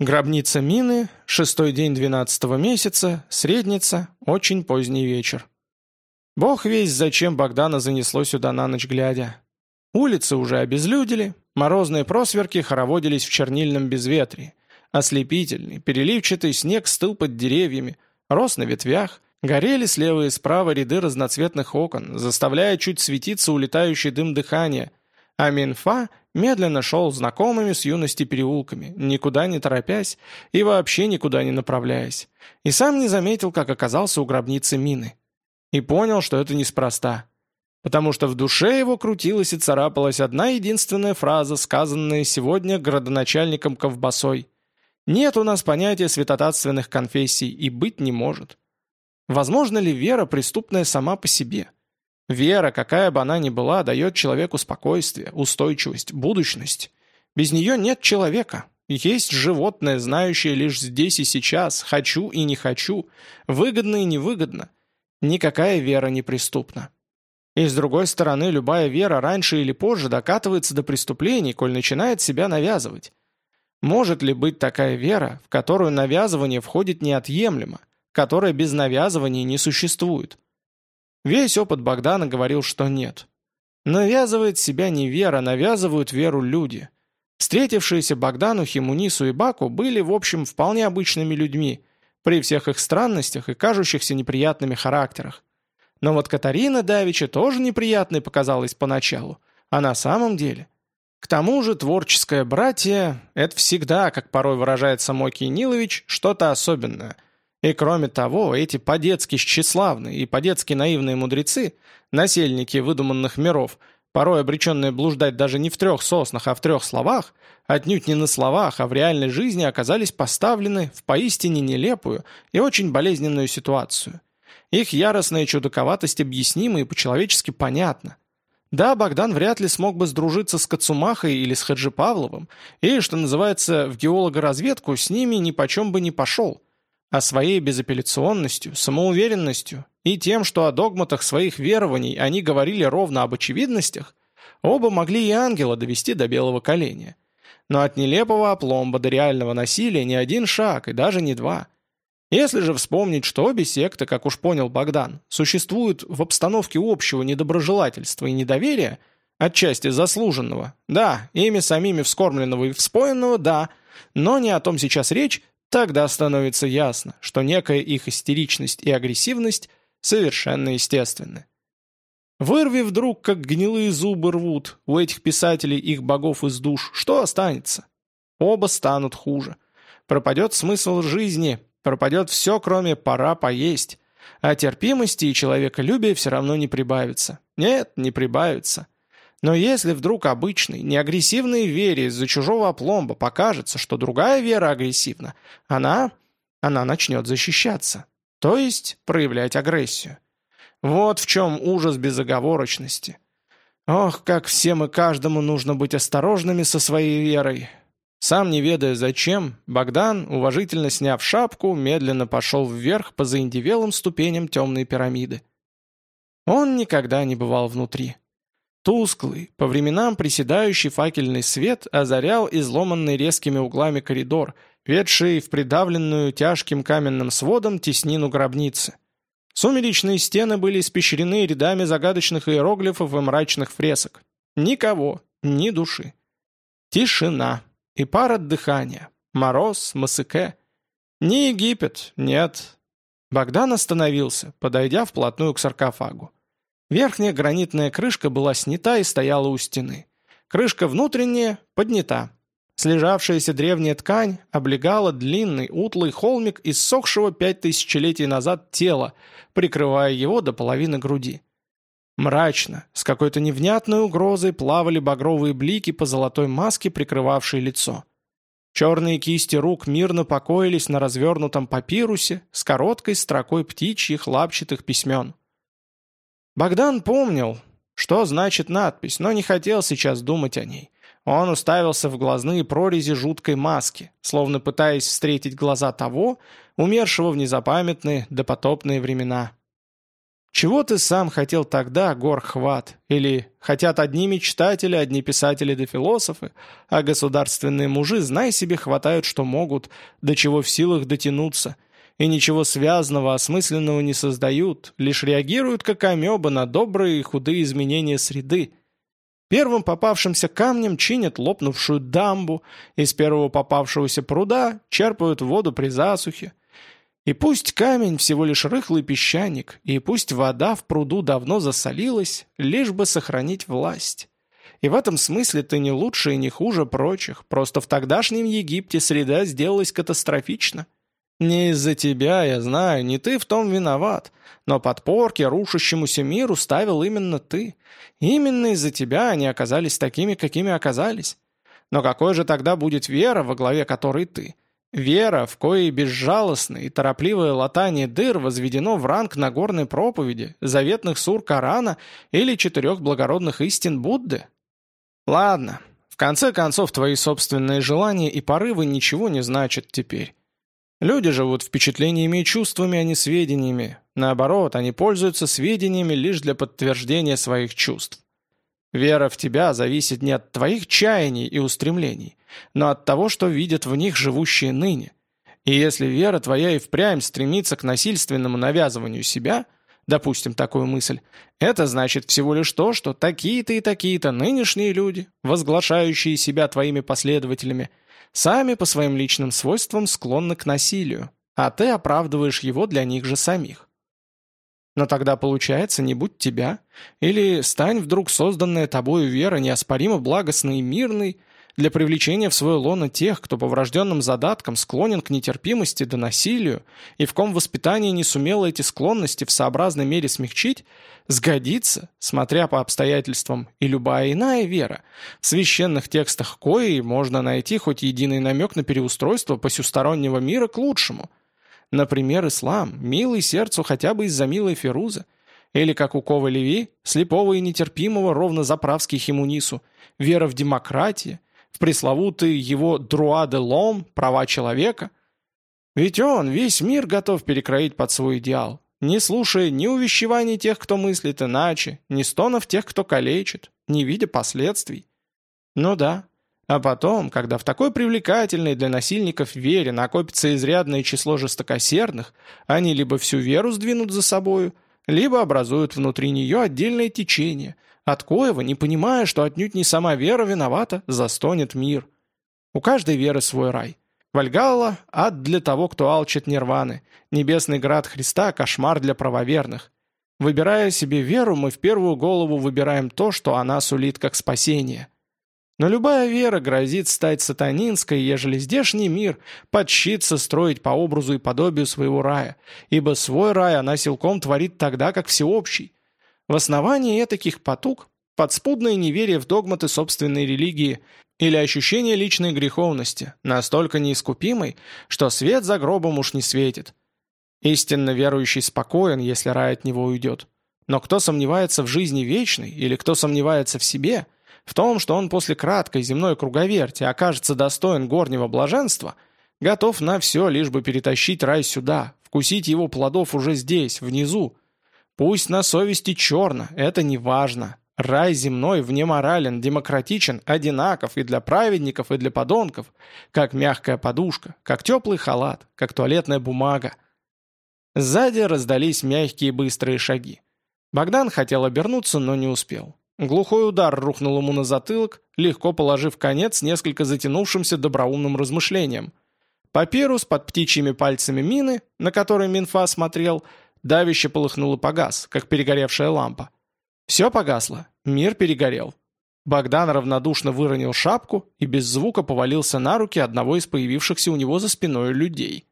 Гробница Мины, шестой день двенадцатого месяца, средница, очень поздний вечер. Бог весь, зачем Богдана занесло сюда на ночь глядя. Улицы уже обезлюдили, морозные просверки хороводились в чернильном безветрии. Ослепительный, переливчатый снег стыл под деревьями, рос на ветвях, горели слева и справа ряды разноцветных окон, заставляя чуть светиться улетающий дым дыхания, а Минфа медленно шел знакомыми с юности переулками, никуда не торопясь и вообще никуда не направляясь, и сам не заметил, как оказался у гробницы Мины. И понял, что это неспроста. Потому что в душе его крутилась и царапалась одна единственная фраза, сказанная сегодня градоначальником Ковбасой. «Нет у нас понятия святотатственных конфессий и быть не может». Возможно ли вера преступная сама по себе? Вера, какая бы она ни была, дает человеку спокойствие, устойчивость, будущность. Без нее нет человека. Есть животное, знающее лишь здесь и сейчас, хочу и не хочу, выгодно и невыгодно. Никакая вера не преступна. И с другой стороны, любая вера раньше или позже докатывается до преступлений, коль начинает себя навязывать. Может ли быть такая вера, в которую навязывание входит неотъемлемо, которая без навязывания не существует? Весь опыт Богдана говорил, что нет. Навязывает себя не вера, навязывают веру люди. Встретившиеся Богдану, Химунису и Баку были, в общем, вполне обычными людьми, при всех их странностях и кажущихся неприятными характерах. Но вот Катарина Давича тоже неприятной показалась поначалу, а на самом деле... К тому же творческое братье – это всегда, как порой выражается Мокий Нилович, что-то особенное – и кроме того, эти по-детски тщеславные и по-детски наивные мудрецы, насельники выдуманных миров, порой обреченные блуждать даже не в трех соснах, а в трех словах, отнюдь не на словах, а в реальной жизни оказались поставлены в поистине нелепую и очень болезненную ситуацию. Их яростная чудаковатость объяснима и по-человечески понятна. Да, Богдан вряд ли смог бы сдружиться с Кацумахой или с Хаджи Павловым, и, что называется, в геологоразведку с ними ни почем бы не пошел а своей безапелляционностью, самоуверенностью и тем, что о догматах своих верований они говорили ровно об очевидностях, оба могли и ангела довести до белого коленя. Но от нелепого опломба до реального насилия ни один шаг и даже не два. Если же вспомнить, что обе секты, как уж понял Богдан, существуют в обстановке общего недоброжелательства и недоверия, отчасти заслуженного, да, ими самими вскормленного и вспоенного, да, но не о том сейчас речь, Тогда становится ясно, что некая их истеричность и агрессивность совершенно естественны. Вырви вдруг, как гнилые зубы рвут, у этих писателей их богов из душ, что останется? Оба станут хуже. Пропадет смысл жизни, пропадет все, кроме «пора поесть». А терпимости и человеколюбия все равно не прибавится. Нет, не прибавится. Но если вдруг обычной, неагрессивной вере из-за чужого опломба покажется, что другая вера агрессивна, она... она начнет защищаться. То есть проявлять агрессию. Вот в чем ужас безоговорочности. Ох, как всем и каждому нужно быть осторожными со своей верой. Сам не ведая зачем, Богдан, уважительно сняв шапку, медленно пошел вверх по заиндевелым ступеням темной пирамиды. Он никогда не бывал внутри. Тусклый, по временам приседающий факельный свет озарял изломанный резкими углами коридор, ведший в придавленную тяжким каменным сводом теснину гробницы. Сумеречные стены были испещрены рядами загадочных иероглифов и мрачных фресок. Никого, ни души. Тишина и пара дыхания. Мороз, Масыке. Не Египет, нет. Богдан остановился, подойдя вплотную к саркофагу. Верхняя гранитная крышка была снята и стояла у стены. Крышка внутренняя поднята. Слежавшаяся древняя ткань облегала длинный, утлый холмик из сохшего пять тысячелетий назад тела, прикрывая его до половины груди. Мрачно, с какой-то невнятной угрозой плавали багровые блики по золотой маске, прикрывавшей лицо. Черные кисти рук мирно покоились на развернутом папирусе с короткой строкой птичьих лапчатых письмен. Богдан помнил, что значит надпись, но не хотел сейчас думать о ней. Он уставился в глазные прорези жуткой маски, словно пытаясь встретить глаза того, умершего в незапамятные допотопные времена. Чего ты сам хотел тогда, горхват? Или хотят одни мечтатели, одни писатели да философы, а государственные мужи, знай себе, хватают, что могут, до чего в силах дотянуться, и ничего связанного, осмысленного не создают, лишь реагируют как амеба на добрые и худые изменения среды. Первым попавшимся камнем чинят лопнувшую дамбу, из первого попавшегося пруда черпают воду при засухе, и пусть камень всего лишь рыхлый песчаник, и пусть вода в пруду давно засолилась, лишь бы сохранить власть. И в этом смысле ты не лучше и не хуже прочих, просто в тогдашнем Египте среда сделалась катастрофична. Не из-за тебя, я знаю, не ты в том виноват, но подпорки рушащемуся миру ставил именно ты. Именно из-за тебя они оказались такими, какими оказались. Но какой же тогда будет вера, во главе которой ты? Вера, в коей безжалостное и торопливое латание дыр возведено в ранг Нагорной проповеди, заветных сур Корана или четырех благородных истин Будды? Ладно, в конце концов твои собственные желания и порывы ничего не значат теперь. Люди живут впечатлениями и чувствами, а не сведениями. Наоборот, они пользуются сведениями лишь для подтверждения своих чувств. Вера в тебя зависит не от твоих чаяний и устремлений, но от того, что видят в них живущие ныне. И если вера твоя и впрямь стремится к насильственному навязыванию себя, допустим такую мысль, это значит всего лишь то, что такие-то и такие-то нынешние люди, возглашающие себя твоими последователями, сами по своим личным свойствам склонны к насилию, а ты оправдываешь его для них же самих. Но тогда, получается, не будь тебя, или стань вдруг созданная тобою вера неоспоримо благостной и мирной, для привлечения в свое лоно тех, кто по врожденным задаткам склонен к нетерпимости да насилию, и в ком воспитание не сумело эти склонности в сообразной мере смягчить, сгодится, смотря по обстоятельствам, и любая иная вера. В священных текстах кои можно найти хоть единый намек на переустройство посюстороннего мира к лучшему – Например, ислам, милый сердцу хотя бы из-за милой Ферузы. Или, как у Кова Леви, слепого и нетерпимого ровно заправский Химунису, вера в демократию, в пресловутый его «друа лом» – права человека. Ведь он весь мир готов перекроить под свой идеал, не слушая ни увещеваний тех, кто мыслит иначе, ни стонов тех, кто калечит, не видя последствий. Ну да, а потом, когда в такой привлекательной для насильников вере накопится изрядное число жестокосердных, они либо всю веру сдвинут за собою, либо образуют внутри нее отдельное течение, от коего, не понимая, что отнюдь не сама вера виновата, застонет мир. У каждой веры свой рай. Вальгалла – ад для того, кто алчит нирваны, небесный град Христа – кошмар для правоверных. Выбирая себе веру, мы в первую голову выбираем то, что она сулит как спасение – но любая вера грозит стать сатанинской, ежели здешний мир подщится строить по образу и подобию своего рая, ибо свой рай она силком творит тогда, как всеобщий. В основании этаких потуг – подспудное неверие в догматы собственной религии или ощущение личной греховности, настолько неискупимой, что свет за гробом уж не светит. Истинно верующий спокоен, если рай от него уйдет. Но кто сомневается в жизни вечной или кто сомневается в себе – в том, что он после краткой земной круговерти окажется достоин горнего блаженства, готов на все, лишь бы перетащить рай сюда, вкусить его плодов уже здесь, внизу. Пусть на совести черно, это не важно. Рай земной внеморален, демократичен, одинаков и для праведников, и для подонков, как мягкая подушка, как теплый халат, как туалетная бумага. Сзади раздались мягкие быстрые шаги. Богдан хотел обернуться, но не успел. Глухой удар рухнул ему на затылок, легко положив конец несколько затянувшимся доброумным размышлениям. Папирус под птичьими пальцами мины, на который Минфа смотрел, давище полыхнул и погас, как перегоревшая лампа. Все погасло, мир перегорел. Богдан равнодушно выронил шапку и без звука повалился на руки одного из появившихся у него за спиной людей.